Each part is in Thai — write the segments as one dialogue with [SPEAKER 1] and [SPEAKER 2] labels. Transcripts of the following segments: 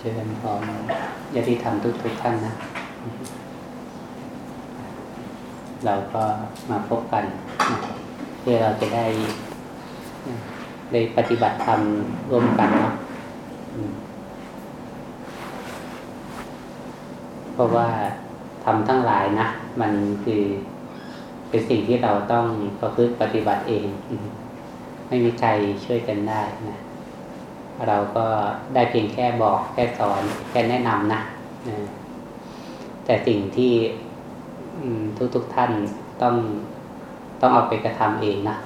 [SPEAKER 1] เจริญพรญาติธรรมทุกทุกท่านนะ เราก็มาพบกันเพื่อเราจะได้ ได้ปฏิบัติธรรมร่วมกันเนาะเพราะว่าทำทั้งหลายนะ มันคือเป็นสิ่งที่เราต้องประพฤติปฏิบัติเอง ไม่มีใครช่วยกันได้นะ เราก็ได้เพียงแค่บอกแค่สอนแค่แนะนำนะแต่สิ่งที่ทุกทุกท่านต้องต้องเอาไปกระทำเองนะ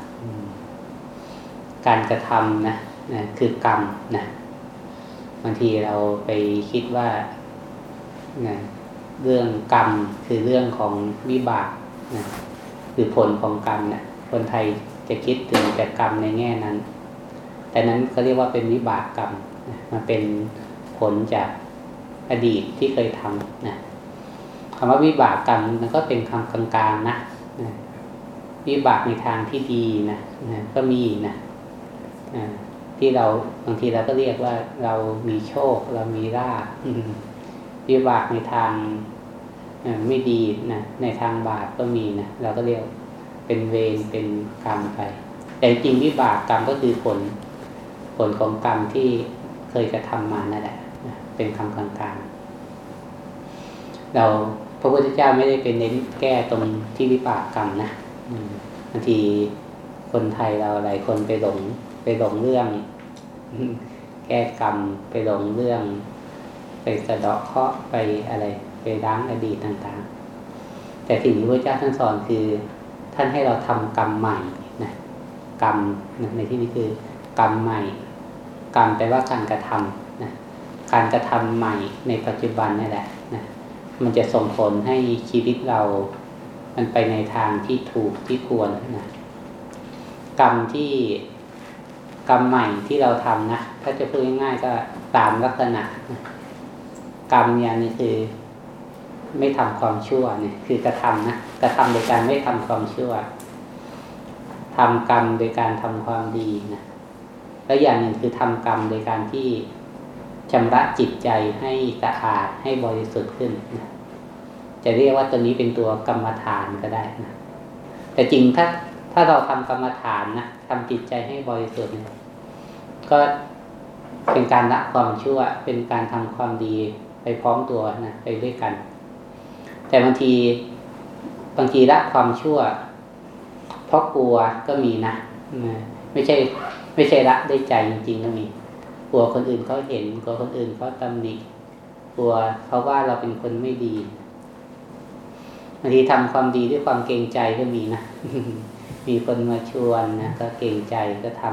[SPEAKER 1] การกระทำนะนะคือกรรมนะบางทีเราไปคิดว่านะเรื่องกรรมคือเรื่องของวิบากนะคือผลของกรรมเนะี่ยคนไทยจะคิดถึงแต่กรรมในแง่นั้น แต่นั้นเขาเรียกว่าเป็นวิบากกรรมมันเป็นผลจากอดีตที่เคยทำนะคำว่าวิบากกรรมมันก็เป็นคำกลางๆนะวิบากในทางที่ดีนะนะก็มีนะที่เราบางทีเราก็เรียกว่าเรามีโชค เรามีลาภวิบากในทางไม่ดีนะในทางบาปก็มีนะเราก็เรียกเป็นเวรเป็นกรรมไป แต่จริงวิบากกรรมก็คือผล ผลของกรรมที่เคยกระทำมานั่นแหละเป็นคำกลางๆ เราพระพุทธเจ้าไม่ได้เป็นเน้นแก้ตรงที่วิบากกรรมนะบางทีคนไทยเราหลายคนไปหลงไปหลงเรื่อง แก้กรรมไปหลงเรื่อง ไปสะเดาะเคาะไปอะไร ไปล้างอดีตต่างๆ แต่สิ่งที่พระเจ้าท่านสอนคือ ท่านให้เราทำกรรมใหม่นะกรรมในที่นี้คือกรรมใหม่ กรรมแปลว่าการกระทำนะการกระทำใหม่ในปัจจุบันนี่แหละนะมันจะส่งผลให้ชีวิตเรา มันไปในทางที่ถูกที่ควรนะกรรมที่กรรมใหม่ที่เราทำนะถ้าจะพูดง่ายๆก็ตามลักษณะนะกรรมเนี่ยนี่คือ ไม่ทำความชั่วเนี่ย คือกระทำนะกระทำโดยการไม่ทำความชั่วทำกรรมโดยการทำความดีนะ แล้วอย่างหนึ่งคือทำกรรมโดยการที่ชำระจิตใจให้สะอาดให้บริสุทธิ์ขึ้นนะจะเรียกว่าตัวนี้เป็นตัวกรรมฐานก็ได้นะแต่จริงถ้าถ้าเราทำกรรมฐานนะทำจิตใจให้บริสุทธิ์เนี่ยก็เป็นการละความชั่ว เป็นการทำความดีไปพร้อมตัวนะไปด้วยกัน แต่บางทีบางทีละความชั่ว เพราะกลัวก็มีนะไม่ใช่ ไม่ใช่ละได้ใจจริงๆก็มีกลัวคนอื่นเขาเห็นกลัวคนอื่นเขาตำหนิกลัวเขาว่าเราเป็นคนไม่ดีบางทีทำความดีด้วยความเกรงใจก็มีนะมีคนมาชวนนะก็เกรงใจก็ท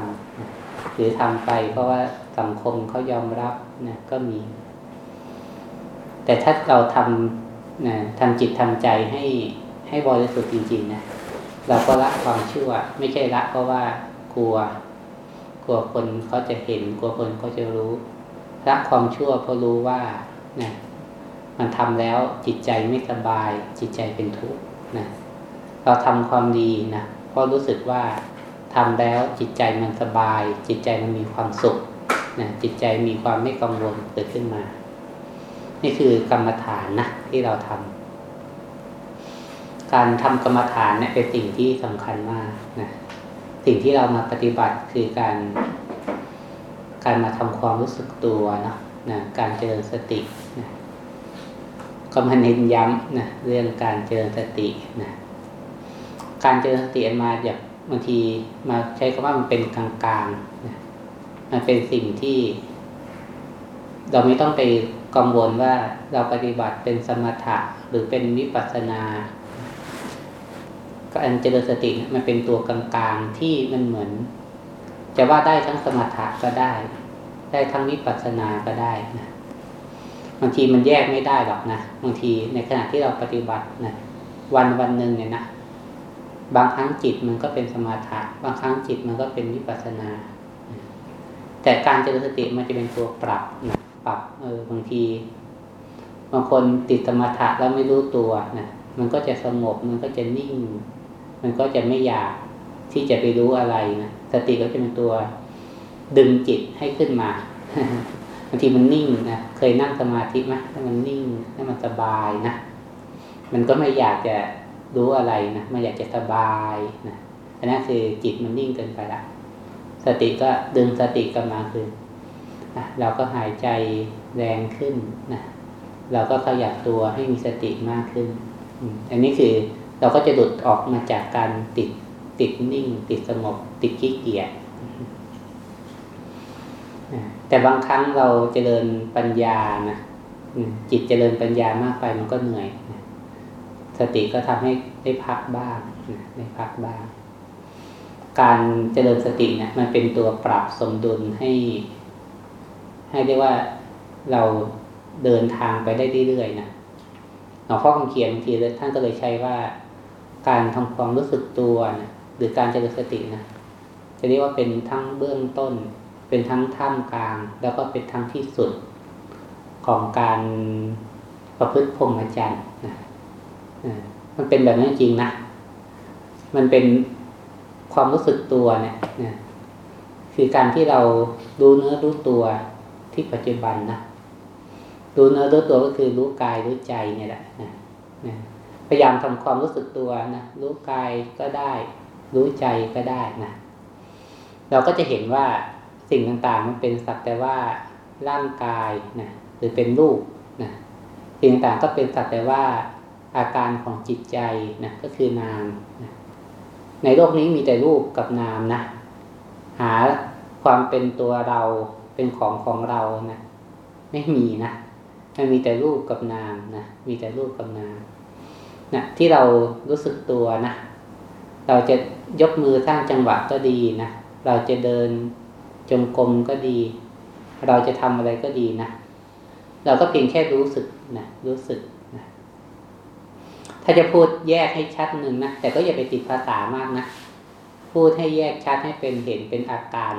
[SPEAKER 1] ำหรือทำไป เพราะว่าสังคมเขายอมรับนะก็มี แต่ถ้าเราทำนะทำจิตทำใจให้ให้บริสุทธิ์จริง ๆ นะเราก็ละความชั่ว ไม่ใช่ละเพราะว่ากลัว ลัวคนเขาจะเห็น กลัวคนเขาจะรู้ละความชั่วเพราะรู้ว่านะมันทำแล้วจิตใจไม่สบาย จิตใจเป็นทุกข์นะเราทำความดีนะเพราะรู้สึกว่าทำแล้วจิตใจมันสบาย จิตใจมันมีความสุขนะจิตใจมีความไม่กังวลเกิดขึ้นมา นี่คือกรรมฐานนะที่เราทำการทำกรรมฐานเนี่ยเป็นสิ่งที่สำคัญมากนะ สิ่งที่เรามาปฏิบัติคือการ การมาทำความรู้สึกตัวเนาะนะการเจริญสตินะก็มาเน้นย้ำนะเรื่องการเจริญสตินะการเจริญสติมาจากบางทีมาใช้คำว่ามันเป็นกลางๆนะมันเป็นสิ่งที่ เราไม่ต้องไปกังวลว่าเราปฏิบัติเป็นสมถะหรือเป็นวิปัสสนา การเจริญสติมันเป็นตัวกลางๆที่มันเหมือน จะว่าได้ทั้งสมถะก็ได้ ได้ทั้งวิปัสสนาก็ได้นะบางทีมันแยกไม่ได้หรอกนะบางทีในขณะที่เราปฏิบัตินะวันวันหนึ่งเนี่ยนะบางครั้งจิตมันก็เป็นสมาธิบางครั้งจิตมันก็เป็นวิปัสสนา แต่การเจริญสติมันจะเป็นตัวปรับนะปรับเออบางที บางคนติดสมาธิแล้วไม่รู้ตัวนะมันก็จะสงบมันก็จะนิ่ง มันก็จะไม่อยากที่จะไปรู้อะไรนะสติก็จะเป็นตัวดึงจิตให้ขึ้นมาบางทีมันนิ่งนะเคยนั่งสมาธิไหมถ้ามันนิ่งถ้ามันสบายนะมันก็ไม่อยากจะรู้อะไรนะไม่อยากจะสบายนะอันนั้นคือจิตมันนิ่งเกินไปละสติก็ดึงสติกลับมาคือนะเราก็หายใจแรงขึ้นนะเราก็ขยับตัวให้มีสติมากขึ้น อันนี้คือ เราก็จะหลุดออกมาจากการติดติดนิ่ง ติดสงบ ติดขี้เกียจแต่บางครั้งเราเจริญปัญญานะจิตเจริญปัญญามากไปมันก็เหนื่อยสติก็ทำให้ได้พักบ้างได้พักบ้าง การเจริญสติเนะี่ยมันเป็นตัวปรับสมดุลให้ ให้เรียกว่าเราเดินทางไปได้เรื่อยๆนะหลวงพ่อคำเขียนบางทีท่านก็เลยใช้ว่า การทำความรู้สึกตัวนะหรือการเจริญสตินะจะเรียกว่าเป็นทั้งเบื้องต้น เป็นทั้งท่ามกลาง แล้วก็เป็นทั้งที่สุดของการประพฤติพรหมจรรย์นะมันเป็นแบบนั้นจริงนะ มันเป็นความรู้สึกตัวเนี่ยนะคือการที่เรารู้เนื้อรู้ตัวที่ปัจจุบันนะรู้เนื้อรู้ตัวก็คือรู้กายรู้ใจเนี่ยแหละนะนะ พยายามทำความรู้สึกตัวนะรู้กายก็ได้ รู้ใจก็ได้นะเราก็จะเห็นว่าสิ่งต่างๆ มันเป็นสักแต่ว่าร่างกายนะหรือเป็นรูปนะสิ่งต่างก็เป็นสักแต่ว่าอาการของจิตใจนะก็คือนามนะในโลกนี้มีแต่รูปกับนามนะหาความเป็นตัวเราเป็นของของเรานะไม่มีนะมันมีแต่รูปกับนามนะมีแต่รูปกับนาม นะที่เรารู้สึกตัวนะเราจะยกมือสร้างจังหวะก็ดีนะเราจะเดินจงกรมก็ดี เราจะทำอะไรก็ดีนะเราก็เพียงแค่รู้สึกนะรู้สึกนะถ้าจะพูดแยกให้ชัดหนึ่งนะแต่ก็อย่าไปติดภาษามากนะพูดให้แยกชัดให้เป็นเห็นเป็นอาการ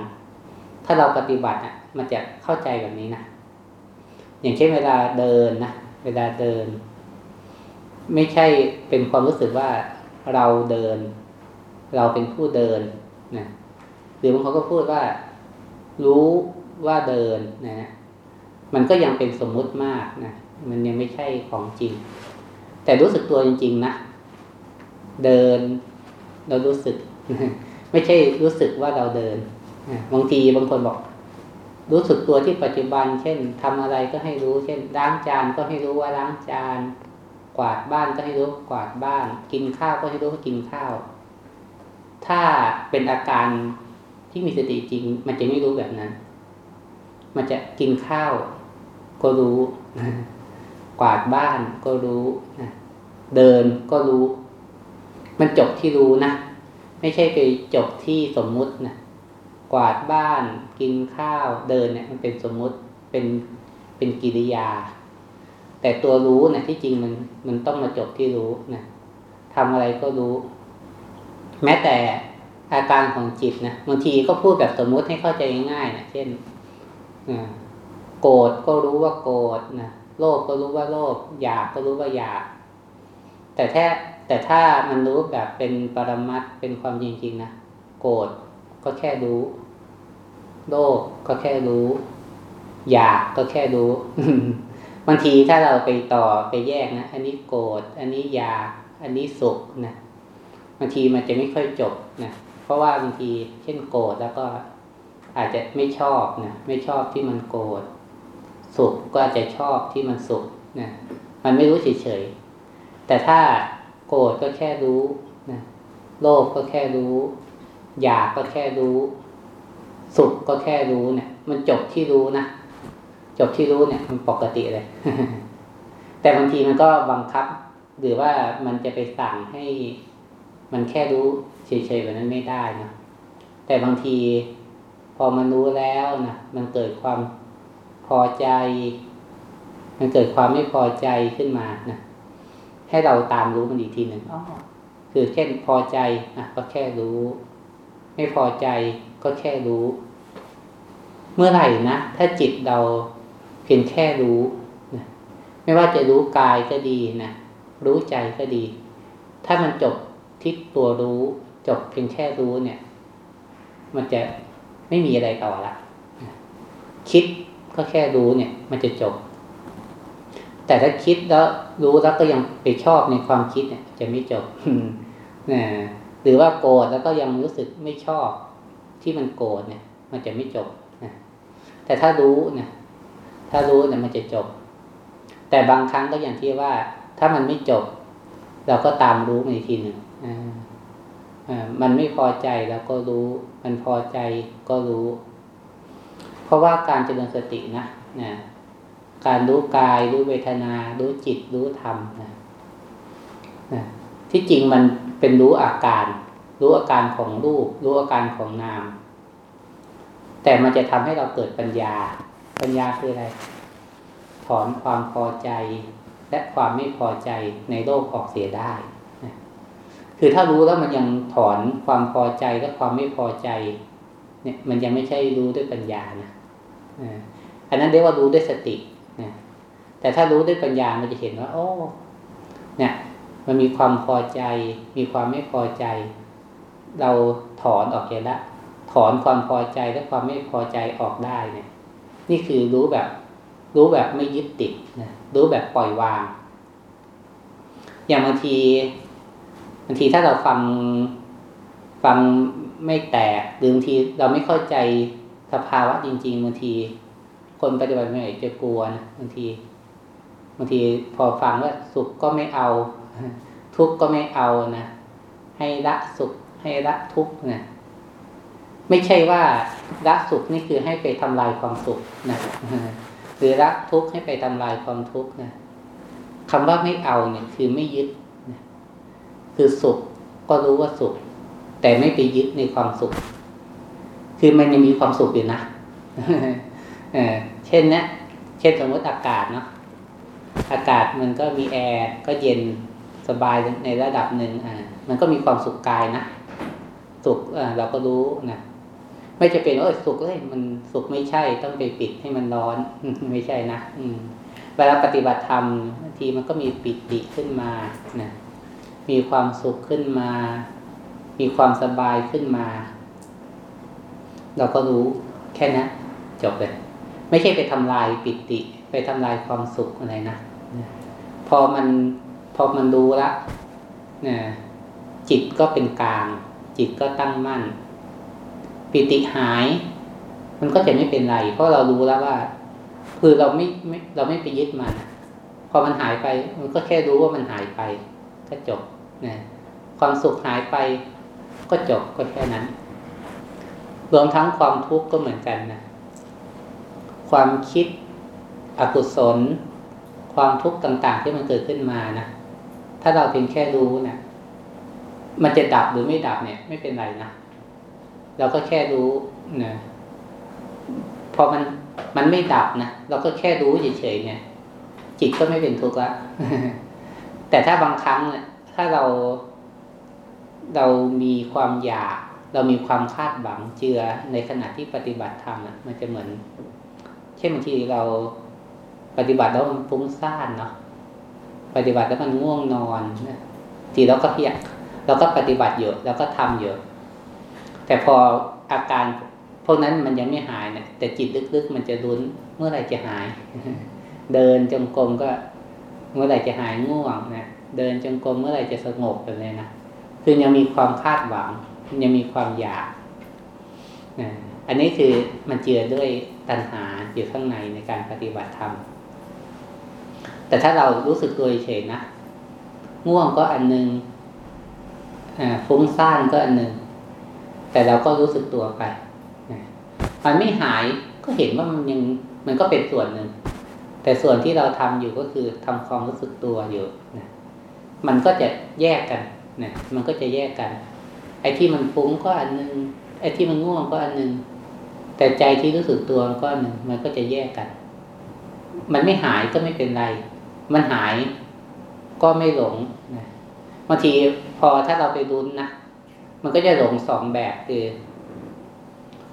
[SPEAKER 1] ถ้าเราปฏิบัติอะ มันจะเข้าใจแบบนี้นะอย่างเช่นเวลาเดินนะเวลาเดิน ไม่ใช่เป็นความรู้สึกว่าเราเดิน เราเป็นผู้เดินนะหรือบางคนก็พูดว่า รู้ว่าเดินนะมันก็ยังเป็นสมมุติมากนะมันยังไม่ใช่ของจริง แต่รู้สึกตัวจริง ๆนะเดิน เรารู้สึก ไม่ใช่รู้สึกว่าเราเดินบางทีบางคนบอก รู้สึกตัวที่ปัจจุบัน เช่นทำอะไรก็ให้รู้ เช่นล้างจานก็ให้รู้ว่าล้างจาน กวาดบ้านก็ให้รู้กวาดบ้าน กินข้าวก็ให้รู้ว่ากินข้าว ถ้าเป็นอาการที่มีสติจริง มันจะไม่รู้แบบนั้น มันจะกินข้าวก็รู้กวาดบ้านก็รู้เดินก็รู้ มันจบที่รู้นะ ไม่ใช่ไปจบที่สมมุตินะกวาดบ้าน กินข้าว เดินเนี่ย มันเป็นสมมุติเป็นเป็นกิริยา แต่ตัวรู้นะที่จริงมันมันต้องมาจบที่รู้นะทำอะไรก็รู้ แม้แต่อาการของจิตนะบางทีก็พูดแบบสมมุติให้เข้าใจง่ายนะเช่นโกรธก็รู้ว่าโกรธนะโลภก็รู้ว่าโลภอยากก็รู้ว่าอยาก แต่แท้แต่ถ้ามันรู้แบบเป็นปรมัตเป็นความจริงๆนะโกรธก็แค่รู้ โลภก็แค่รู้ อยากก็แค่รู้ บางทีถ้าเราไปต่อไปแยกนะ อันนี้โกรธ อันนี้อยาก อันนี้สุขนะ บางทีมันจะไม่ค่อยจบนะ เพราะว่าบางทีเช่นโกรธแล้วก็อาจจะไม่ชอบนะ ไม่ชอบที่มันโกรธ สุขก็อาจจะชอบที่มันสุขนะ มันไม่รู้เฉยๆ แต่ถ้าโกรธก็แค่รู้นะ โลภก็แค่รู้ อยากก็แค่รู้ สุขก็แค่รู้เนี่ย มันจบที่รู้นะ จบที่รู้เนี่ย มันปกติเลย แต่บางทีมันก็บังคับ หรือว่ามันจะไปสั่งให้มันแค่รู้เฉยๆแบบนั้นไม่ได้นะแต่บางทีพอมันรู้แล้วนะมันเกิดความพอใจ มันเกิดความไม่พอใจขึ้นมานะให้เราตามรู้มันอีกทีหนึ่งอ๋อคือเช่นพอใจนะก็แค่รู้ ไม่พอใจก็แค่รู้ เมื่อไหร่นะถ้าจิตเรา เพียงแค่รู้นะไม่ว่าจะรู้กายก็ดีนะรู้ใจก็ดี ถ้ามันจบที่ตัวรู้ จบเพียงแค่รู้เนี่ย มันจะไม่มีอะไรต่อละคิดก็แค่รู้เนี่ย มันจะจบ แต่ถ้าคิดแล้วรู้แล้วก็ยังไปชอบในความคิดเนี่ย จะไม่จบนะหรือว่าโกรธแล้วก็ยังรู้สึกไม่ชอบที่มันโกรธเนี่ย มันจะไม่จบนะแต่ถ้ารู้เนี่ย ถ้ารู้เนี่ยมันจะจบ แต่บางครั้งก็อย่างที่ว่า ถ้ามันไม่จบ เราก็ตามรู้มาอีกทีหนึ่งอ่ามันไม่พอใจแล้วก็รู้ มันพอใจก็รู้ เพราะว่าการเจริญสตินะนะการรู้กาย รู้เวทนา รู้จิต รู้ธรรมนะนะที่จริงมันเป็นรู้อาการ รู้อาการของรูป รู้อาการของนาม แต่มันจะทำให้เราเกิดปัญญา ปัญญาคืออะไร ถอนความพอใจ และความไม่พอใจในโลกออกเสียได้คือถ้ารู้แล้วมันยังถอนความพอใจและความไม่พอใจ เนี่ย มันยังไม่ใช่รู้ด้วยปัญญานะอันนั้นเรียกว่ารู้ด้วยสตินะแต่ถ้ารู้ด้วยปัญญามันจะเห็นว่า โอ้ เนี่ย มันมีความพอใจ มีความไม่พอใจ เราถอนออกเองละถอนความพอใจและความไม่พอใจออกได้เนี่ย นี่คือรู้แบบ รู้แบบไม่ยึดติดนะรู้แบบปล่อยวาง อย่างบางทีบางทีถ้าเราฟังฟังไม่แตกหรือบางทีเราไม่เข้าใจสภาวะจริงๆบางที คนปฏิบัติไม่จะกลัวนะบางทีบางทีพอฟังว่าสุขก็ไม่เอา ทุกข์ก็ไม่เอานะให้ละสุขให้ละทุกข์นะ ไม่ใช่ว่าละสุขนี่คือให้ไปทำลายความสุขนะหรือละทุกข์ให้ไปทำลายความทุกข์นะคำว่าไม่เอาเนี่ยคือไม่ยึดนะคือสุขก็รู้ว่าสุข แต่ไม่ไปยึดในความสุข คือมันยังมีความสุขอยู่นะเออเช่นนะเช่นสมมติอากาศเนาะอากาศมันก็มีแอร์ก็เย็นสบายในระดับหนึ่งอ่ามันก็มีความสุขกายนะสุขอ่าเราก็รู้นะ ไม่จะเป็นว่าสุขเลยมันสุขไม่ใช่ต้องไปปิดให้มันร้อนไม่ใช่นะอืมเวลาปฏิบัติธรรมบางทีมันก็มีปิติขึ้นมานะมีความสุขขึ้นมา มีความสบายขึ้นมา เราก็รู้แค่นะจบเลย ไม่ใช่ไปทำลายปิติ ไปทำลายความสุขอะไรนะพอมันพอมันรู้ละนะจิตก็เป็นกลาง จิตก็ตั้งมั่น ปิติหาย มันก็จะไม่เป็นไร เพราะเรารู้แล้วว่า คือเราไม่ไม่เราไม่ไปยึดมันพอมันหายไป มันก็แค่รู้ว่ามันหายไป ก็จบนะความสุขหายไป ก็จบก็แค่นั้น รวมทั้งความทุกข์ก็เหมือนกันนะความคิดอกุศล ความทุกข์ต่าง ๆ ที่มันเกิดขึ้นมานะถ้าเราเพียงแค่รู้เนะี่ยมันจะดับหรือไม่ดับเนี่ย ไม่เป็นไรนะ เราก็แค่รู้นะพอมันมันไม่ดับนะเราก็แค่รู้เฉยๆเนี่ย จิตก็ไม่เป็นทุกข์ละแต่ถ้าบางครั้งเนี่ยถ้าเราเรามีความอยาก เรามีความคาดหวังเจือในขณะที่ปฏิบัติธรรมนะมันจะเหมือน เช่นบางทีเราปฏิบัติแล้วมันฟุ้งซ่านเนาะปฏิบัติแล้วมันง่วงนอนนะทีเราก็เพียกเราก็ปฏิบัติเยอะเราก็ทำเยอะ แต่พออาการพวกนั้นมันยังไม่หายเนะแต่จิตลึกๆ มันจะรุนเมื่อไหร่จะหาย เดินจงกรมก็เมื่อไหร่จะหายง่วงนะเดินจงกรมเมื่อไหร่จะสงบแบบนี้นะคือยังมีความคาดหวัง ยังมีความอยากอันนี้คือมันเจือด้วยตัณหาอยู่ข้างในในการปฏิบัติธรรม แต่ถ้าเรารู้สึกตัวเฉยนะง่วงก็อันนึงฟุ้งซ่านก็อันนึง แต่เราก็รู้สึกตัวไปมันไม่หายก็เห็นว่ามันยังมันก็เป็นส่วนหนึ่ง แต่ส่วนที่เราทำอยู่ก็คือทำความรู้สึกตัวอยู่นะมันก็จะแยกกันนะมันก็จะแยกกัน ไอ้ที่มันฟุ้งก็อันนึง ไอ้ที่มันง่วงก็อันนึง แต่ใจที่รู้สึกตัวก็อันนึง มันก็จะแยกกัน มันไม่หายก็ไม่เป็นไร มันหายก็ไม่หลงนะบางทีพอถ้าเราไปดุนนะ มันก็จะหลงสองแบบคือ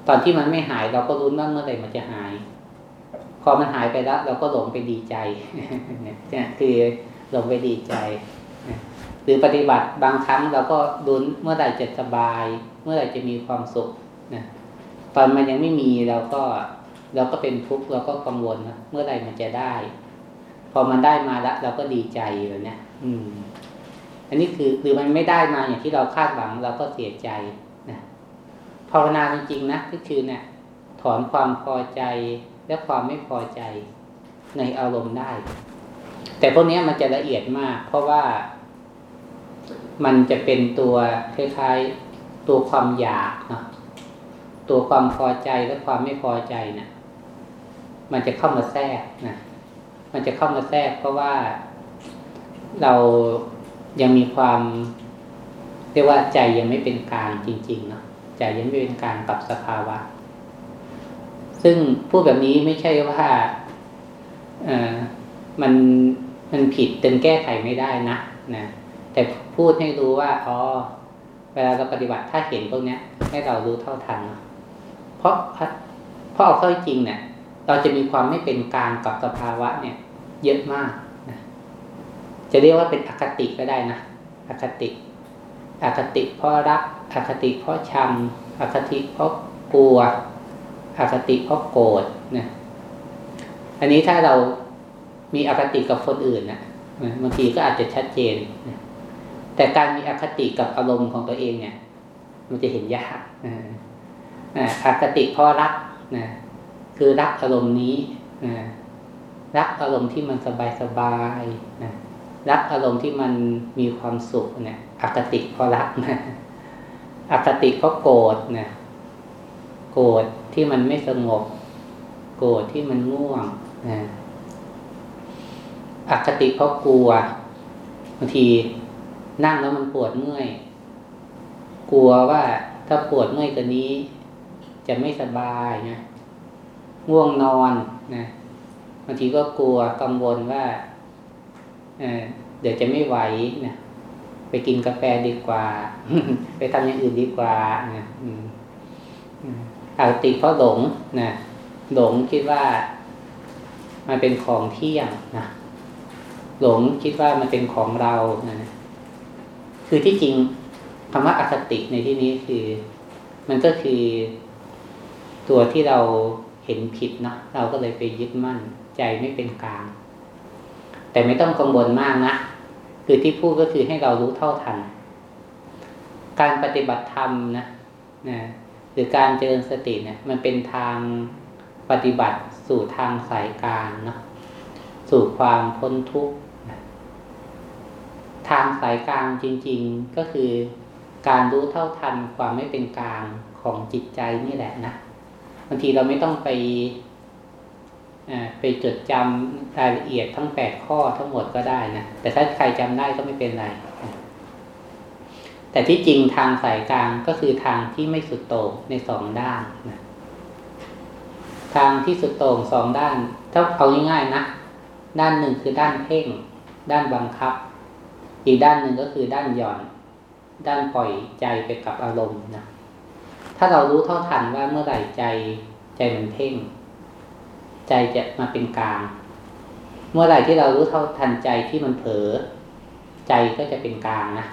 [SPEAKER 1] ตอนที่มันไม่หายเราก็รุ้นว่าเมื่อไหร่มันจะหาย พอมันหายไปแล้ว เราก็หลงไปดีใจเนี่ยคือหลงไปดีใจ หรือปฏิบัติบางครั้งเราก็ดุนเมื่อไหร่จะสบาย เมื่อไหร่จะมีความสุขนะตอนมันยังไม่มีเราก็เราก็เป็นทุกข์เราก็กังวลนะเมื่อไหร่มันจะได้ พอมันได้มาแล้วเราก็ดีใจแบบนี้อืม อันนี้คือหรือมันไม่ได้มาอย่างที่เราคาดหวังเราก็เสียใจนะภาวนาจริงๆนะก็คือเนี่ยถอนความพอใจและความไม่พอใจในอารมณ์ได้ แต่พวกนี้มันจะละเอียดมาก เพราะว่ามันจะเป็นตัวคล้ายๆตัวความอยากเนาะตัวความพอใจและความไม่พอใจเนะี่ยมันจะเข้ามาแทรกนะมันจะเข้ามาแทรกเพราะว่าเรา ยังมีความเรียกว่าใจยังไม่เป็นกลางจริงๆเนาะใจยังไม่เป็นกลางกับสภาวะ ซึ่งพูดแบบนี้ไม่ใช่ว่าเออมันมันผิดจนแก้ไขไม่ได้นะนะแต่พูดให้รู้ว่าอ๋อเวลาเราปฏิบัติถ้าเห็นตรงนี้ให้เรารู้เท่าทันเพราะเพราะเอาเข้าจริงเนี่ย เราจะมีความไม่เป็นกลางกับสภาวะเนี่ย เยอะมาก จะเรียกว่าเป็นอคติก็ได้นะอคติ อคติเพราะรัก อคติเพราะชัง อคติเพราะกลัว อคติเพราะโกรธนะอันนี้ถ้าเรามีอคติกับคนอื่นนะบางทีก็อาจจะชัดเจนนะแต่การมีอคติกับอารมณ์ของตัวเองเนี่ย มันจะเห็นยากอคติเพราะรักนะคือรักอารมณ์นี้นะรักอารมณ์ที่มันสบายสบายนะ รักอารมณ์ที่มันมีความสุขเนี่ยอคติเพราะรักนะอคติเพราะโกรธนะโกรธที่มันไม่สงบ โกรธที่มันง่วงนะอคติเพราะกลัวบางทีนั่งแล้วมันปวดเมื่อย กลัวว่าถ้าปวดเมื่อยกว่านี้ จะไม่สบายนะง่วงนอนนะบางทีก็กลัวกังวลว่า เดี๋ยวจะไม่ไหวนะไปกินกาแฟดีกว่า ไปทำอย่างอื่นดีกว่านะอาติเพราะหลงนะหลงคิดว่ามันเป็นของเที่ยงนะหลงคิดว่ามันเป็นของเรานะคือที่จริงคำว่าอคติในที่นี้คือ มันก็คือตัวที่เราเห็นผิดเนาะเราก็เลยไปยึดมั่น ใจไม่เป็นกลาง แต่ไม่ต้องกังวลมากนะ คือที่พูดก็คือให้เรารู้เท่าทัน การปฏิบัติธรรมนะนะหรือการเจริญสติเนี่ย มันเป็นทางปฏิบัติสู่ทางสายกลางเนาะสู่ความพ้นทุกข์ทางสายกลางจริง ๆก็คือการรู้เท่าทันความไม่เป็นกลางของจิตใจนี่แหละนะบางทีเราไม่ต้องไป ไปจดจำรายละเอียดทั้งแปดข้อทั้งหมดก็ได้นะ แต่ถ้าใครจำได้ก็ไม่เป็นไร แต่ที่จริงทางสายกลางก็คือทางที่ไม่สุดโต่งในสองด้านนะทางที่สุดโต่งสองด้าน ถ้าเอาง่ายๆนะ ด้านหนึ่งคือด้านเพ่ง ด้านบังคับ อีกด้านหนึ่งก็คือด้านหย่อน ด้านปล่อยใจไปกับอารมณ์นะ ถ้าเรารู้เท่าทันว่าเมื่อไหร่ใจใจมันเพ่ง ใจจะมาเป็นกลาง เมื่อไหร่ที่เรารู้เท่าทันใจที่มันเผลอใจก็จะเป็นกลางนะ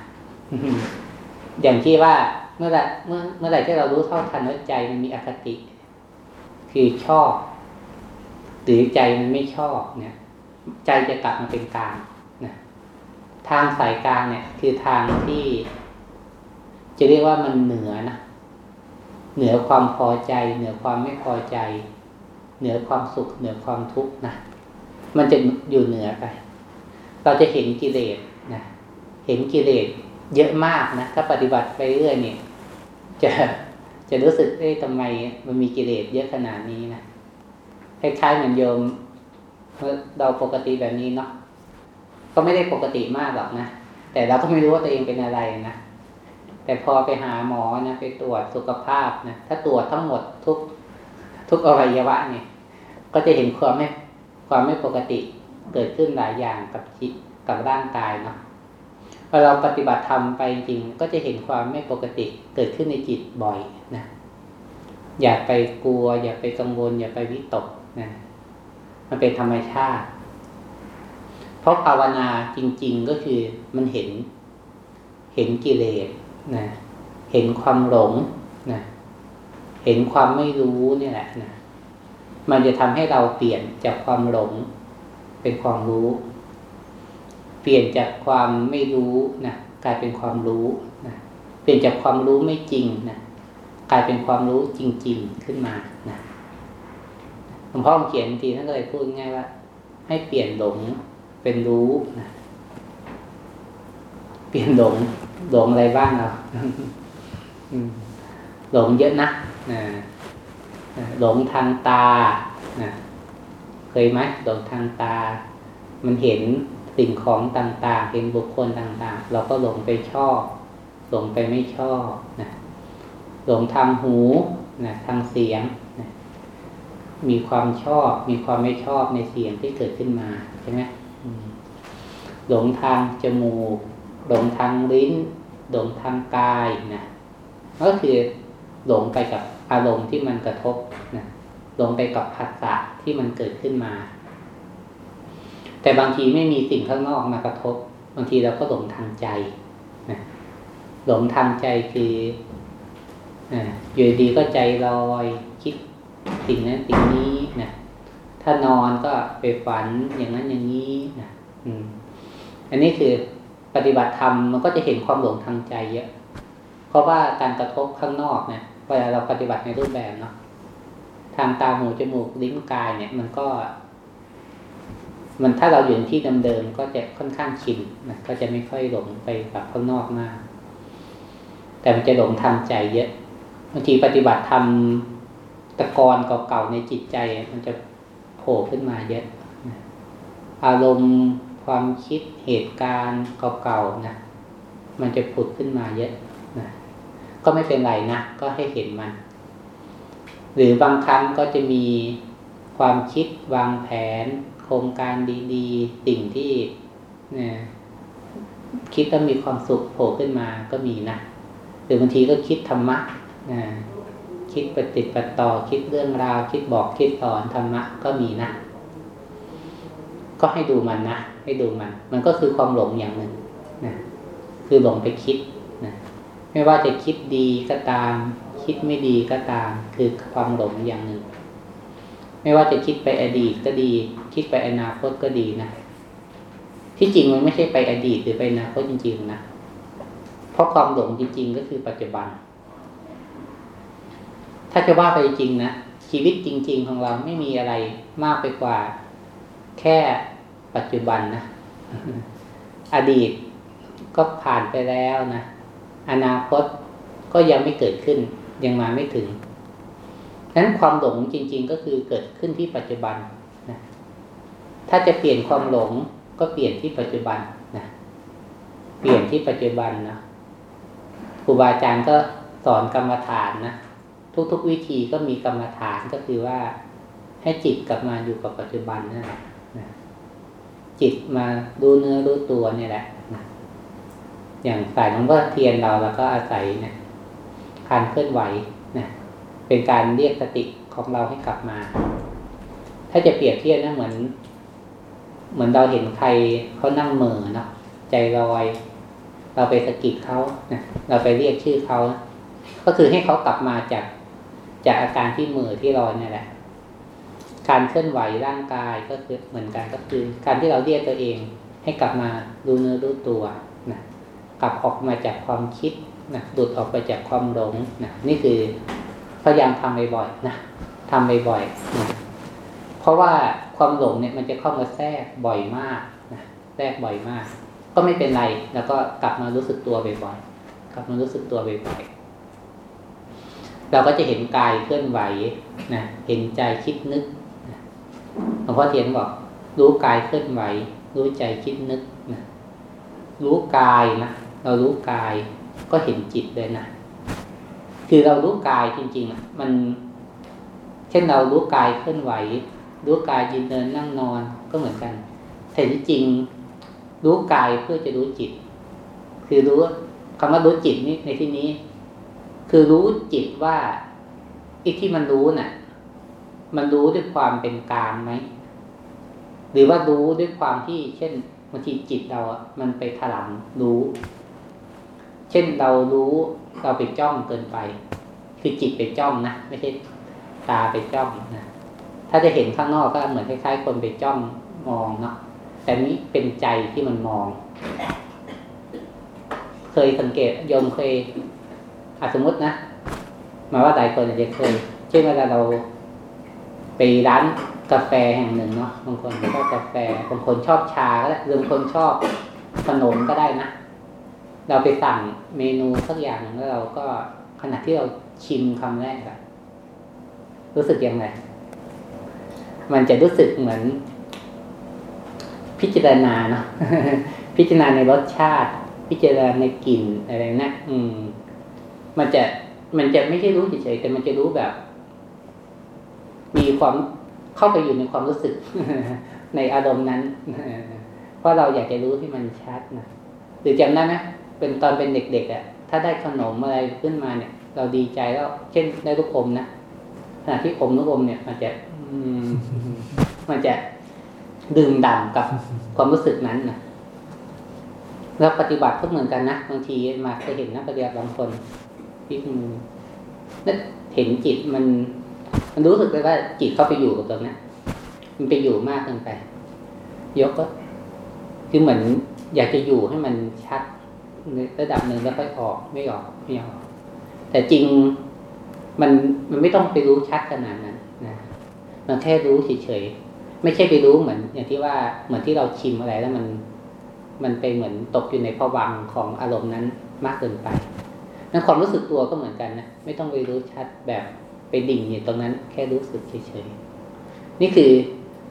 [SPEAKER 1] อย่างที่ว่าเมื่อไหร่เมื่อเมื่อไหร่ที่เรารู้เท่าทันว่าใจมันมีอคติ คือชอบหรือใจมันไม่ชอบเนี่ย ใจจะกลับมาเป็นกลางนะทางสายกลางเนี่ย คือทางที่ จะเรียกว่ามันเหนือนะเหนือความพอใจ เหนือความไม่พอใจ เหนือความสุขเหนือความทุกข์นะมันจะอยู่เหนือไปเราจะเห็นกิเลสนะเห็นกิเลสเยอะมากนะถ้าปฏิบัติไปเรื่อยเนี่ย จะจะรู้สึกเอ้ยทำไมมันมีกิเลสเยอะขนาดนี้นะคล้ายๆเหมือนโยมเราปกติแบบนี้เนาะก็ไม่ได้ปกติมากหรอกนะแต่เราก็ไม่รู้ว่าตัวเองเป็นอะไรนะแต่พอไปหาหมอนะไปตรวจสุขภาพนะถ้าตรวจทั้งหมดทุก ทุกอวัยวะเนี่ย ก็จะเห็นความไม่ความไม่ปกติเกิดขึ้นหลายอย่างกับจิตกับร่างกายเนาะพอเราปฏิบัติธรรมไปจริงก็จะเห็นความไม่ปกติเกิดขึ้นในจิตบ่อยนะอย่าไปกลัว อย่าไปกังวล อย่าไปวิตกนะมันเป็นธรรมชาติ เพราะภาวนาจริง ๆก็คือมันเห็น เห็นกิเลสนะเห็นความหลงนะเเห็นความไม่รู้นี่แหละนะมันจะทำให้เราเปลี่ยนจากความหลงเป็นความรู้ เปลี่ยนจากความไม่รู้นะกลายเป็นความรู้นะเปลี่ยนจากความรู้ไม่จริงนะกลายเป็นความรู้จริง ๆขึ้นมานะหลวงพ่อเขียนทีท่านก็เลยพูดง่ายว่า ให้เปลี่ยนหลงเป็นรู้นะเปลี่ยนหลงหลงอะไรบ้างเราหลงเยอะนะ นะหลงทางตานะเคยไหมหลงทางตา มันเห็นสิ่งของต่างๆ เห็นบุคคลต่างๆ เราก็หลงไปชอบ หลงไปไม่ชอบนะหลงทางหูนะทางเสียงนะมีความชอบ มีความไม่ชอบในเสียงที่เกิดขึ้นมาใช่ไหมหลงทางจมูก หลงทางลิ้น หลงทางกายนะก็คือหลงไปกับ อารมณ์ที่มันกระทบนะลงไปกับภาษาที่มันเกิดขึ้นมา แต่บางทีไม่มีสิ่งข้างนอกมากระทบ บางทีเราก็หลงทางใจนะหลงทางใจคืออยู่ดีก็ใจลอยคิดสิ่งนั้นสิ่งนี้นะถ้านอนก็ไปฝันอย่างนั้นอย่างนี้นะอืม อันนี้คือปฏิบัติธรรมมันก็จะเห็นความหลงทางใจเยอะ เพราะว่าการกระทบข้างนอกเนี่ย เวลาเราปฏิบัติในรูปแบบเนาะทางตาหูจมูกลิ้นกายเนี่ย มันก็ มันถ้าเราอยู่ที่เดิมๆก็จะค่อนข้างชินนะก็จะไม่ค่อยหลงไปกับข้างนอกมาก แต่มันจะหลงทางใจเยอะบางทีปฏิบัติธรรมตะกอนเก่าๆในจิตใจ มันจะโผล่ขึ้นมาเยอะอารมณ์ความคิดเหตุการณ์เก่าๆนะมันจะผุดขึ้นมาเยอะ ก็ไม่เป็นไรนะก็ให้เห็นมัน หรือบางครั้งก็จะมีความคิดวางแผน โครงการดีๆ สิ่งที่นะคิดแล้วมีความสุขโผล่ขึ้นมาก็มีนะหรือบางทีก็คิดธรรมะนะคิดปฏิปต่อคิดเรื่องราว คิดบอกคิดสอนธรรมะก็มีนะ ก็ให้ดูมันนะให้ดูมัน มันก็คือความหลงอย่างหนึ่งนะคือหลงไปคิด ไม่ว่าจะคิดดีก็ตาม คิดไม่ดีก็ตาม คือความหลงอย่างหนึ่ง ไม่ว่าจะคิดไปอดีตก็ดี คิดไปอนาคตก็ดีนะที่จริงมันไม่ใช่ไปอดีตหรือไปอนาคตจริง ๆนะเพราะความหลงจริง ๆ ก็คือปัจจุบัน ถ้าจะว่าไปจริงนะชีวิตจริง ๆ ของเราไม่มีอะไรมากไปกว่า แค่ปัจจุบันนะอดีตก็ผ่านไปแล้วนะ อนาคตก็ยังไม่เกิดขึ้น ยังมาไม่ถึงนั้นความหลงจริง ๆ ก็คือเกิดขึ้นที่ปัจจุบันนะถ้าจะเปลี่ยนความหลงก็เปลี่ยนที่ปัจจุบันนะเปลี่ยนที่ปัจจุบันนะครูบาอาจารย์ก็สอนกรรมฐานนะทุกๆวิธีก็มีกรรมฐานก็คือว่า ให้จิตกลับมาอยู่กับปัจจุบันนั่นแหละจิตมาดูเนื้อรู้ตัวนี่แหละ อย่างสายหลวงพ่อเทียนเราเราก็อาศัยนะการเคลื่อนไหวนะเป็นการเรียกสติของเราให้กลับมา ถ้าจะเปรียบเทียบนะเหมือน เหมือนเราเห็นใครเขานั่งเหม่อเนาะใจลอย เราไปสะกิดเขานะเราไปเรียกชื่อเขา ก็คือให้เขากลับมาจากจากอาการที่มือที่ลอยนี่แหละ การเคลื่อนไหวร่างกายก็คือเหมือนกันก็คือ การที่เราเรียกตัวเอง ให้กลับมาดูเนื้อรู้ตัว กลับออกมาจากความคิดนะหลุดออกไปจากความหลงนะนี่คือพยายามทำบ่อยๆนะทำบ่อยๆนะเพราะว่าความหลงเนี่ยมันจะเข้ามาแทรกบ่อยมากนะแทรกบ่อยมาก ก็ไม่เป็นไร แล้วก็กลับมารู้สึกตัวบ่อยๆกลับมารู้สึกตัวบ่อยๆเราก็จะเห็นกายเคลื่อนไหวนะเห็นใจคิดนึกหลวงพ่อเทียนบอก รู้กายเคลื่อนไหว รู้ใจคิดนึกนะรู้กายนะ เรารู้กายก็เห็นจิตเลยนะคือเรารู้กายจริงๆอะมัน เช่นเรารู้กายเคลื่อนไหว รู้กายยืนเดินนั่งนอนก็เหมือนกันแต่ที่จริง รู้กายเพื่อจะรู้จิต คือรู้คำว่ารู้จิตนี่ในที่นี้ คือรู้จิตว่าอีกที่มันรู้น่ะ มันรู้ด้วยความเป็นกลางไหมหรือว่ารู้ด้วยความที่ เช่นบางทีจิตเราอะมันไปถลำรู้ ช่นเรารู้เราไปจ้องเกินไป คือจิตไปจ้องนะไม่ใช่ตาไปจ้องนะถ้าจะเห็นข้างนอกก็เหมือนคล้ายๆ คนไปจ้องมองเนาะแต่นี้เป็นใจที่มันมอง เคยสังเกตโยมเคยอาสมมตินะมาว่าหลายคนอาจจะเคย เช่นเวลาเราไปร้านกาแฟแห่งหนึ่งเนาะบางคนชอบกาแฟบางคนชอบชาก็ได้หรือบางคนชอบขนมก็ได้นะ เราไปสั่งเมนูสักอย่างแล้วเราก็ขณะที่เราชิมคำแรกอะรู้สึกยังไง มันจะรู้สึกเหมือน พิจารณาเนาะพิจารณาในรสชาติ พิจารณาในกลิ่นอะไรนะอืม มันจะมันจะไม่ใช่รู้เฉยๆแต่มันจะรู้แบบ มีความเข้าไปอยู่ในความรู้สึก ในอารมณ์นั้นเพราะเราอยากจะรู้ที่มันชัดนะหรือจำได้ไหม เป็นตอนเป็นเด็กๆอะ่ะถ้าได้ขนมอะไรขึ้นมาเนี่ย เราดีใจแล้ว เช่นได้ลูกอมนะขณะที่อมลูกอมเนี่ย มันจะมันจะดื่มด่ำกับความรู้สึกนั้นนะแล้วปฏิบัติก็เหมือนกันนะบางทีมาเคยเห็นนักปฏิบัติบางคนที่นั่นเห็นจิตมัน มันรู้สึกเลยว่าจิตเข้าไปอยู่กับตรงนั้นมันไปอยู่มากเกินไป ยกก็ คือเหมือนอยากจะอยู่ให้มันชัด ระดับหนึ่งแล้วค่อยออกไม่ออกไม่ออก แต่จริงมันมันไม่ต้องไปรู้ชัดขนาดนั้นนะมันแค่รู้เฉยๆไม่ใช่ไปรู้เหมือน อย่างที่ว่าเหมือนที่เราชิมอะไรแล้วมัน มันไปเหมือนตกอยู่ในภวังของอารมณ์นั้นมากเกินไปนั้นความรู้สึกตัวก็เหมือนกันนะไม่ต้องไปรู้ชัดแบบไปดิ่งอยู่ตรงนั้น แค่รู้สึกเฉยๆนี่คือ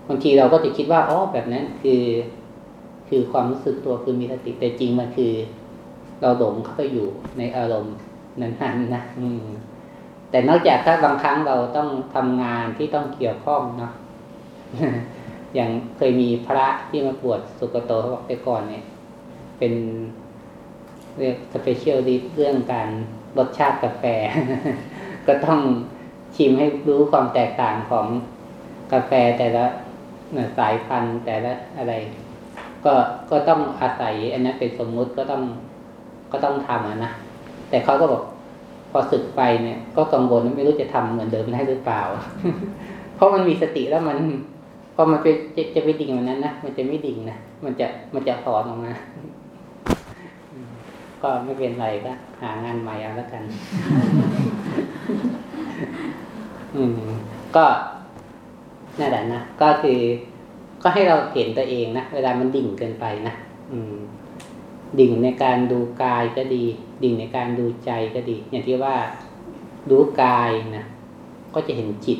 [SPEAKER 1] บางทีเราก็จะคิดว่าอ๋อแบบนั้นคือ คือความรู้สึกตัวคือมีสติแต่จริงมันคือ เราหลงเข้าไปอยู่ในอารมณ์นั้นๆนะอืมแต่นอกจากถ้าบางครั้งเราต้องทำงานที่ต้องเกี่ยวข้องเนาะอย่างเคยมีพระที่มาบวชสุคะโตเขาบอกแต่ก่อนเนี่ย เป็นเรียก specialist เรื่องการรสชาติกาแฟ ก็ต้องชิมให้รู้ความแตกต่างของกาแฟแต่ละสายพันธุ์แต่ละอะไร ก็ก็ต้องอาศัย อันนั้นเป็นสมมุติก็ต้อง ก็ต้องทำนะ แต่เขาก็บอกพอศึกไปเนี่ย ก็กังวลไม่รู้จะทำเหมือนเดิมได้หรือเปล่า เพราะมันมีสติแล้วมันพอมันไปจะจะไปดิ่งมันนั้นนะมันจะไม่ดิ่งนะมันจะมันจะถอนออกมาก็ไม่เป็นไรก็หางานใหม่เอาแล้วกัน อืม ก็นั่นแหละนะก็คือ ก็ให้เราเห็นตัวเองนะเวลามันดิ่งเกินไปนะอืม ดิ่งในการดูกายก็ดี ดิ่งในการดูใจก็ดี อย่างที่ว่าดูกายนะก็จะเห็นจิต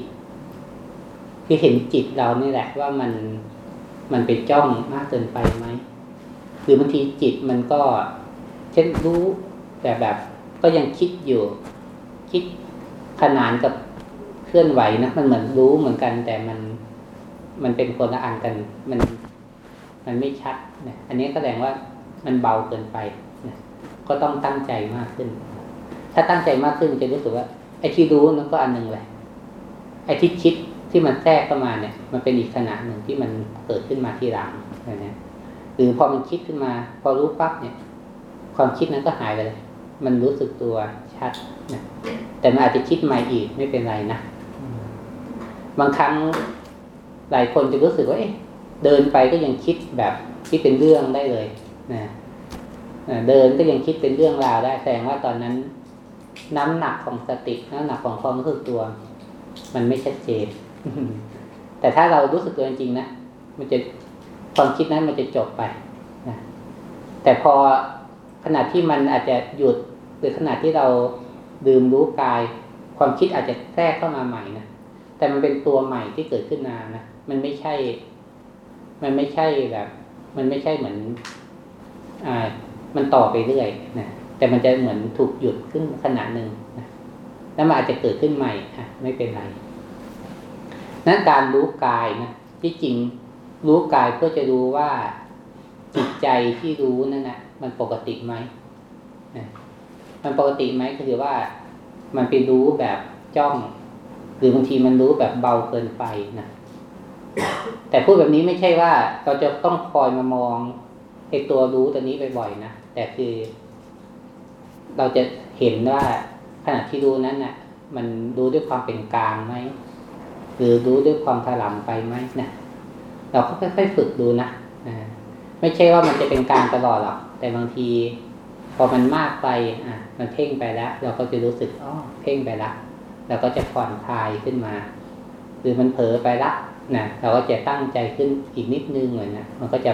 [SPEAKER 1] คือเห็นจิตเรานี่แหละว่ามันมันไปจ้องมากเกินไปไหมหรือบางทีจิตมันก็เช่นรู้แต่แบบก็ยังคิดอยู่ คิดขนานกับเคลื่อนไหวนะมันเหมือนรู้เหมือนกัน แต่มันมันเป็นคนละอันกัน มันมันไม่ชัดนะอันนี้ก็แสดงว่า มันเบาเกินไปนะก็ต้องตั้งใจมากขึ้น ถ้าตั้งใจมากขึ้นจะรู้สึกว่าไอ้ที่รู้นั่นก็อันหนึ่งแหละไอ้ที่คิดที่มันแทรกเข้ามาเนี่ย มันเป็นอีกขณะหนึ่งที่มันเกิดขึ้นมาที่หลังนะหรือพอมันคิดขึ้นมา พอรู้ปั๊บเนี่ย ความคิดนั้นก็หายไปเลย มันรู้สึกตัวชัดนะแต่มันอาจจะคิดใหม่อีกไม่เป็นไรนะบางครั้งหลายคนจะรู้สึกว่าเอ๊ะเดินไปก็ยังคิดแบบคิดเป็นเรื่องได้เลย นะเดินก็ยังคิดเป็นเรื่องราวได้แสดงว่าตอนนั้น น้ำหนักของสติน้ำหนักของความรู้สึกตัว มันไม่ชัดเจน แต่ถ้าเรารู้สึกตัวจริงๆนะมันจะความคิดนั้นมันจะจบไปนะแต่พอขณะที่มันอาจจะหยุดหรือขณะที่เราดื่มรู้กาย ความคิดอาจจะแทรกเข้ามาใหม่นะแต่มันเป็นตัวใหม่ที่เกิดขึ้นมานะมันไม่ใช่ มันไม่ใช่แบบ มันไม่ใช่เหมือน มันต่อไปเรื่อยนะแต่มันจะเหมือนถูกหยุดขึ้นขนาดหนึ่งนะแล้วมันอาจจะเกิดขึ้นใหม่อะไม่เป็นไรนั้นการรู้กายนะที่จริงรู้กายเพื่อจะรู้ว่าจิตใจที่รู้นั่นนะมันปกติไหมนะมันปกติไหมก็คือว่ามันไปรู้แบบจ้อง หรือบางทีมันรู้แบบเบาเกินไปนะแต่พูดแบบนี้ไม่ใช่ว่าเราจะต้องคอยมามอง ไอ้ตัวรู้ตัวนี้บ่อยๆนะแต่คือ เราจะเห็นว่าขณะที่รู้นั้นน่ะ มันรู้ด้วยความเป็นกลางไหมหรือรู้ด้วยความถลำไปไหมนะเราก็ค่อยๆฝึกดูนะนะไม่ใช่ว่ามันจะเป็นกลารตลอดหรอกแต่บางที พอมันมากไปอะ มันเพ่งไปแล้ว เราก็จะรู้สึกอ๋อเพ่งไปละเราก็จะผ่อนคลายขึ้นมา หรือมันเผลอไปละนะเราก็จะตั้งใจขึ้นอีกนิดนึงเหมือนนะมันก็จะ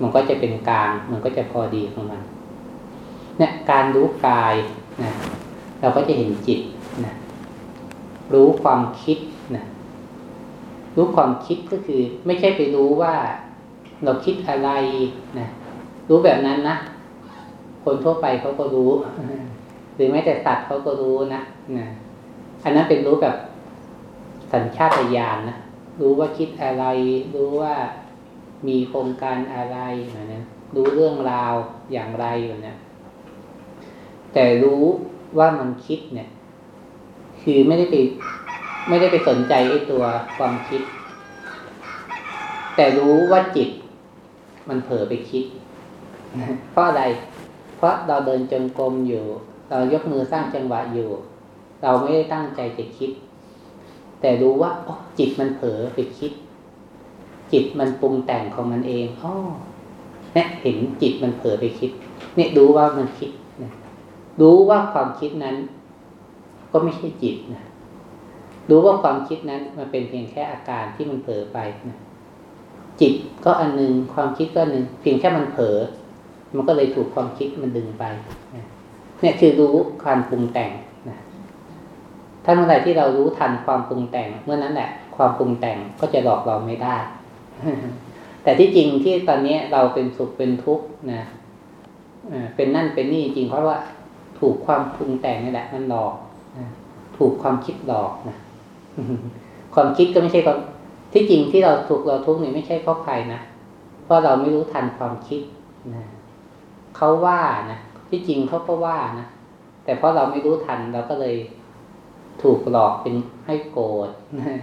[SPEAKER 1] มันก็จะเป็นกลาง มันก็จะพอดีของมันเนี่ยการรู้กายนะเราก็จะเห็นจิตนะรู้ความคิดนะรู้ความคิดก็คือ ไม่ใช่ไปรู้ว่าเราคิดอะไรนะรู้แบบนั้นนะคนทั่วไปเขาก็รู้ หรือแม้แต่สัตว์เขาก็รู้นะนะอันนั้นเป็นรู้แบบสัญชาตญาณนะรู้ว่าคิดอะไร รู้ว่า มีโครงการอะไรนะรู้เรื่องราวอย่างไรอยู่นะแต่รู้ว่ามันคิดเนี่ย คือไม่ได้ไปไม่ได้ไปสนใจไอ้ตัวความคิด แต่รู้ว่าจิต มันเผลอไปคิดเพราะอะไร เพราะเราเดินจงกรมอยู่ เรายกมือสร้างจังหวะอยู่ เราไม่ได้ตั้งใจจะคิด แต่รู้ว่าจิตมันเผลอไปคิด จิตมันปรุงแต่งของมันเองอ๋อเนี่ยเห็นจิตมันเผลอไปคิด เนี่ยรู้ว่ามันคิดนะรู้ว่าความคิดนั้น ก็ไม่ใช่จิตนะรู้ว่าความคิดนั้นมันเป็นเพียงแค่อาการที่มันเผลอไปนะจิตก็อันนึงความคิดก็หนึ่งเพียงแค่มันเผลอมันก็เลยถูกความคิดมันดึงไปเนี่ยคือรู้การปรุงแต่งนะถ้าเมื่อไหร่ที่เรารู้ทันความปรุงแต่ง เมื่อนั้นแหละความปรุงแต่งก็จะหลอกเราไม่ได้ แต่ที่จริงที่ตอนนี้เราเป็นสุขเป็นทุกข์นะเป็นนั่นเป็นนี่จริงเพราะว่าถูกความปรุงแต่งนี่แหละมันหลอกถูกความคิดหลอกนะความคิดก็ไม่ใช่ความที่จริงที่เราถูกเราทุกข์นี่ไม่ใช่เพราะใครนะเพราะเราไม่รู้ทันความคิดนะเขาว่านะที่จริงเขาก็ว่านะแต่เพราะเราไม่รู้ทันเราก็เลยถูกหลอกเป็นให้โกรธ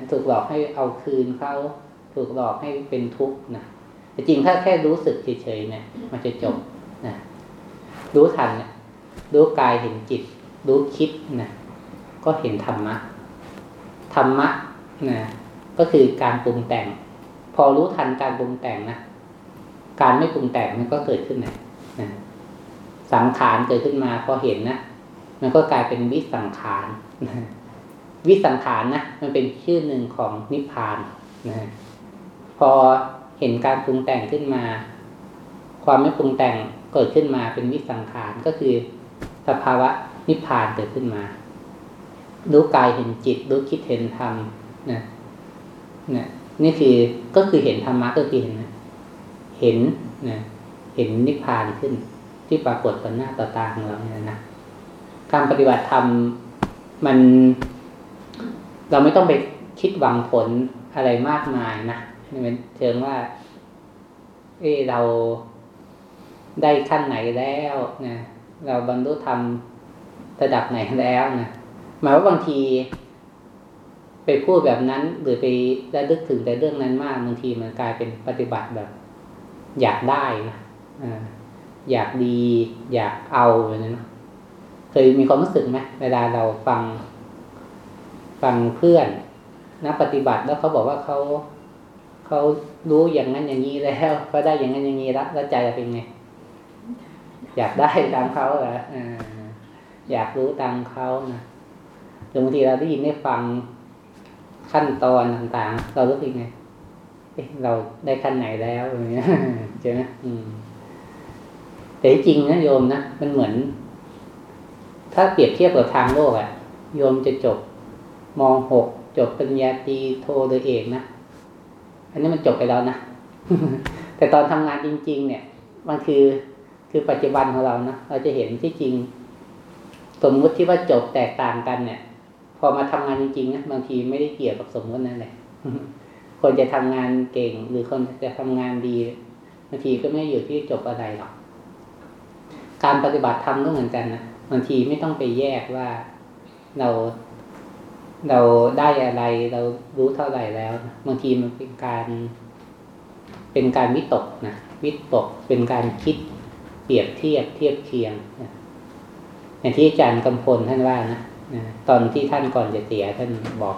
[SPEAKER 1] ถูกหลอกให้เอาคืนเขา ถูกหลอกให้เป็นทุกข์นะแต่จริงถ้าแค่รู้สึกเฉยๆเนี่ย มันจะจบนะรู้ทันเนี่ยรู้กายเห็นจิต รู้คิดนะก็เห็นธรรมะธรรมะนะก็คือการปรุงแต่ง พอรู้ทันการปรุงแต่งนะการไม่ปรุงแต่งมันก็เกิดขึ้นนะนะสังขารเกิดขึ้นมาพอเห็นนะมันก็กลายเป็นวิสังขารวิสังขารนะมันเป็นชื่อหนึ่งของนิพพานนะ พอเห็นการปรุงแต่งขึ้นมา ความไม่ปรุงแต่งเกิดขึ้นมาเป็นวิสังขารก็คือ สภาวะนิพพานเกิดขึ้นมา รู้กายเห็นจิต รู้คิดเห็นธรรมนะนะนี่คือก็คือเห็นธรรมะก็คือเห็นนะเห็นนะเห็นนิพพานขึ้น ที่ปรากฏต่อหน้าต่อตาของเราเนี่ยนะการปฏิบัติธรรมมัน เราไม่ต้องไปคิดหวังผลอะไรมากมายนะ นี่มันเชิงว่าเออเราได้ขั้นไหนแล้วนะเราบรรลุธรรมระดับไหนแล้วนะหมายว่าบางที ไปพูดแบบนั้น หรือไประลึกถึงแต่เรื่องนั้นมากบางทีมันกลายเป็นปฏิบัติแบบ อยากได้นะอยากดี อยากเอาแบบนั้นเคยมีความรู้สึกไหมเวลาเราฟัง ฟังเพื่อนนักปฏิบัติแล้วเขาบอกว่าเขา เขารู้อย่างนั้นอย่างนี้แล้วเขาได้อย่างนั้นอย่างนี้แล้วแล้วใจจะเป็นไง อยากได้ตามเขาเหรออยากรู้ตามเขานะบางทีเราได้ยินได้ฟังขั้นตอนต่างๆ เรารู้สึกไงเราได้ขั้นไหนแล้วอย่างเงี้ยใช่ไหมแต่จริงนะโยมนะมันเหมือน ถ้าเปรียบเทียบกับทางโลกอะโยมจะจบมหกจบปริญญาตรีโทหรือเอกนะ อันนี้มันจบไปแล้วนะ แต่ตอนทำงานจริง ๆ เนี่ย มันคือคือปัจจุบันของเรานะเราจะเห็นที่จริง สมมุติที่ว่าจบแตกต่างกันเนี่ย พอมาทำงานจริงๆนะบางทีไม่ได้เกี่ยวกับสมมตินั่นแหละคนจะทำงานเก่ง หรือคนจะทำงานดีบางทีก็ไม่อยู่ที่จบอะไรหรอก การปฏิบัติธรรมก็เหมือนกันนะบางทีไม่ต้องไปแยกว่าเรา เราได้อะไรเรารู้เท่าไหร่แล้วบางทีมันเป็นการ เป็นการวิตกนะวิตกเป็นการคิดเปรียบเทียบเทียบเคียงนะอย่างที่อาจารย์กำพลท่านว่านะตอนที่ท่านก่อนจะเสียท่านบอก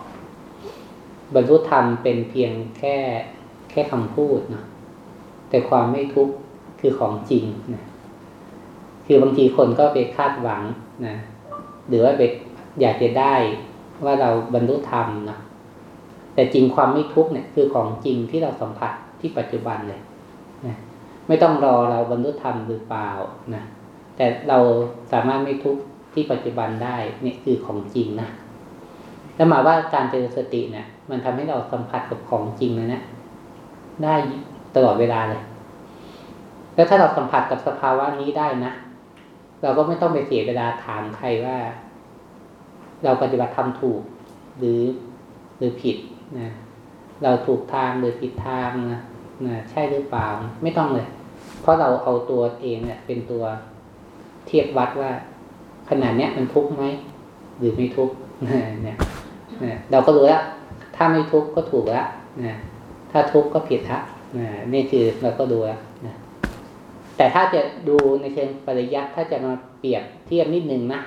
[SPEAKER 1] บรรลุธรรมเป็นเพียงแค่แค่คำพูดเนาะแต่ความไม่ทุกข์คือของจริงนะคือบางทีคนก็ไปคาดหวังนะหรือว่าไปอยากจะได้ ว่าเราบรรลุธรรมนะแต่จริงความไม่ทุกข์เนี่ย คือของจริงที่เราสัมผัสที่ปัจจุบันเลยนะไม่ต้องรอเราบรรลุธรรมหรือเปล่านะแต่เราสามารถไม่ทุกข์ที่ปัจจุบันได้เนี่ยคือของจริงนะแล้วหมายว่าการเจริญสติเนี่ย มันทำให้เราสัมผัสกับของจริงนะเนี่ยได้ตลอดเวลาเลย แล้วถ้าเราสัมผัสกับสภาวะนี้ได้นะเราก็ไม่ต้องไปเสียเวลาถามใครว่า เราปฏิบัติทำถูกหรือหรือผิดนะเราถูกทางหรือผิดทางนะนะใช่หรือเปล่าไม่ต้องเลย เพราะเราเอาตัวเองเนี่ย เป็นตัวเทียบวัดว่าขนาดเนี้ยมันทุกข์ไหมหรือไม่ทุกข์เนี่ยเนี่ยเราก็รู้แล้วถ้าไม่ทุกข์ก็ถูกแล้วนะถ้าทุกข์ก็ผิดละนะนี่คือเราก็ดูแล้วนะแต่ถ้าจะดูในเชิงปริยัติถ้าจะมาเปรียบเทียบนิดนึงนะ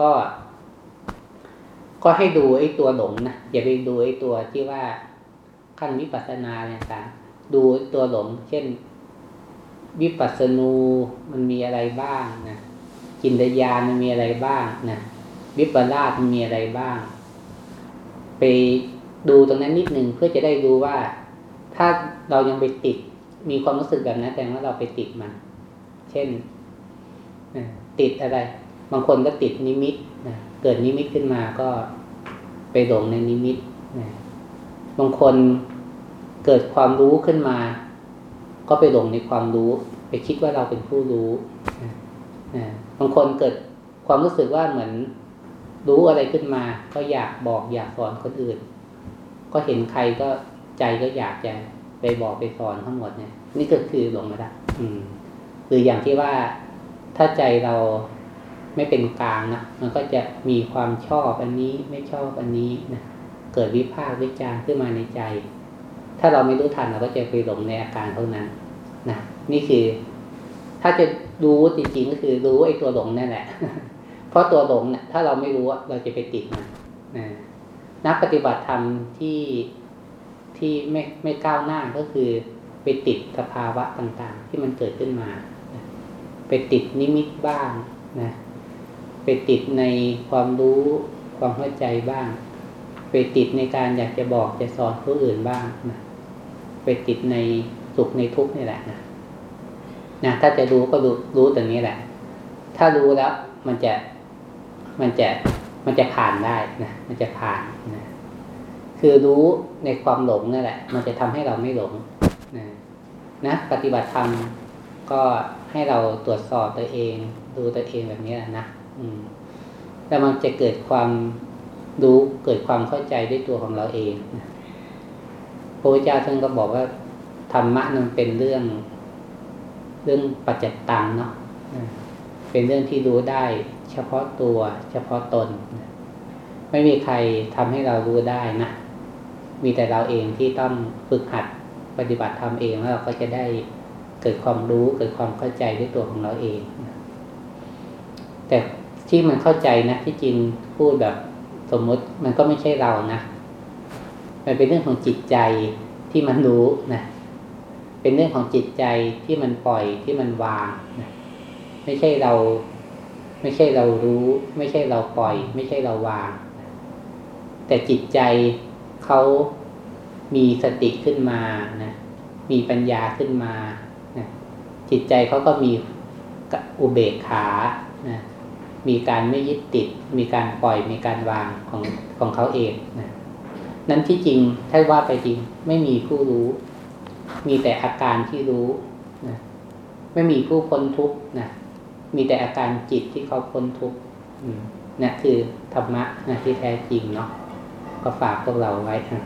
[SPEAKER 1] ก็ ก็ให้ดูไอ้ตัวหลงนะอย่าไปดูไอ้ตัวที่ว่าขั้นวิปัสสนาอะไรต่างดูตัวหลง เช่น วิปัสสนูมันมีอะไรบ้างนะจินตยานมันมีอะไรบ้างนะวิปลาสมันมีอะไรบ้าง ไปดูตรงนั้นนิดหนึ่งเพื่อจะได้รู้ว่า ถ้าเรายังไปติด มีความรู้สึกแบบนั้นแสดงว่าเราไปติดมัน เช่นติดอะไร บางคนก็ติดนิมิตนะ เกิดนิมิตขึ้นมาก็ไปหลงในนิมิตนะบางคนเกิดความรู้ขึ้นมา ก็ไปหลงในความรู้ ไปคิดว่าเราเป็นผู้รู้นะบางคนเกิดความรู้สึกว่าเหมือนรู้อะไรขึ้นมา ก็อยากบอกอยากสอนคนอื่น ก็เห็นใครก็ใจก็อยากจะไปบอกไปสอนทั้งหมดเนี่ย นี่ก็คือหลงแล้วอืมหรืออย่างที่ว่าถ้าใจเรา ไม่เป็นกลางนะมันก็จะมีความชอบอันนี้ไม่ชอบอันนี้นะเกิดวิพากษ์วิจารณ์ขึ้นมาในใจ ถ้าเราไม่รู้ทันเราก็จะไปหลงในอาการเท่านั้นนะนี่คือ ถ้าจะรู้จริงๆก็คือรู้ไอ้ตัวหลงนั่นแหละ เพราะตัวหลงเนี่ยถ้าเราไม่รู้เราจะไปติดมันนะนักปฏิบัติธรรมที่ที่ไม่ไม่ก้าวหน้าก็คือไปติดสภาวะต่างๆ ที่มันเกิดขึ้นมา ไปติดนิมิตบ้างนะ ไปติดในความรู้ความเข้าใจบ้าง ไปติดในการอยากจะบอกจะสอนผู้อื่นบ้างนะไปติดในสุขในทุกข์นี่แหละนะนะถ้าจะรู้ก็รู้รู้ตรงนี้แหละ ถ้ารู้แล้วมันจะมันจะมันจะผ่านได้นะมันจะผ่านนะคือรู้ในความหลงนั่นแหละ มันจะทำให้เราไม่หลงนะนะปฏิบัติธรรมก็ให้เราตรวจสอบตัวเอง ดูตัวเองแบบนี้นะอืม แล้วมันจะเกิดความรู้เกิดความเข้าใจด้วยตัวของเราเองพระพุทธเจ้าท่านก็บอกว่าธรรมะนั้นเป็นเรื่อง เรื่องปัจจิตังเนาะเป็นเรื่องที่รู้ได้ เฉพาะตัว เฉพาะตน ไม่มีใครทำให้เรารู้ได้นะมีแต่เราเองที่ต้องฝึกหัดปฏิบัติทำเองแล้วเราก็จะได้เกิดความรู้เกิดความเข้าใจด้วยตัวของเราเอง แต่ ที่มันเข้าใจนะที่จริงพูดแบบสมมติมันก็ไม่ใช่เรานะมันเป็นเรื่องของจิตใจที่มันรู้นะเป็นเรื่องของจิตใจที่มันปล่อยที่มันวางนะไม่ใช่เรา ไม่ใช่เรารู้ ไม่ใช่เราปล่อย ไม่ใช่เราวาง แต่จิตใจเขามีสติขึ้นมานะมีปัญญาขึ้นมานะจิตใจเขาก็มีอุเบกขานะ มีการไม่ยึดติด มีการปล่อยมีการวางของของเขาเองนะนั้นที่จริงถ้าว่าไปจริงไม่มีผู้รู้ มีแต่อาการที่รู้นะไม่มีผู้พ้นทุกข์นะมีแต่อาการจิตที่เขาพ้นทุกข์นี่คือธรรมะนะที่แท้จริงเนาะก็ฝากพวกเราไว้นะ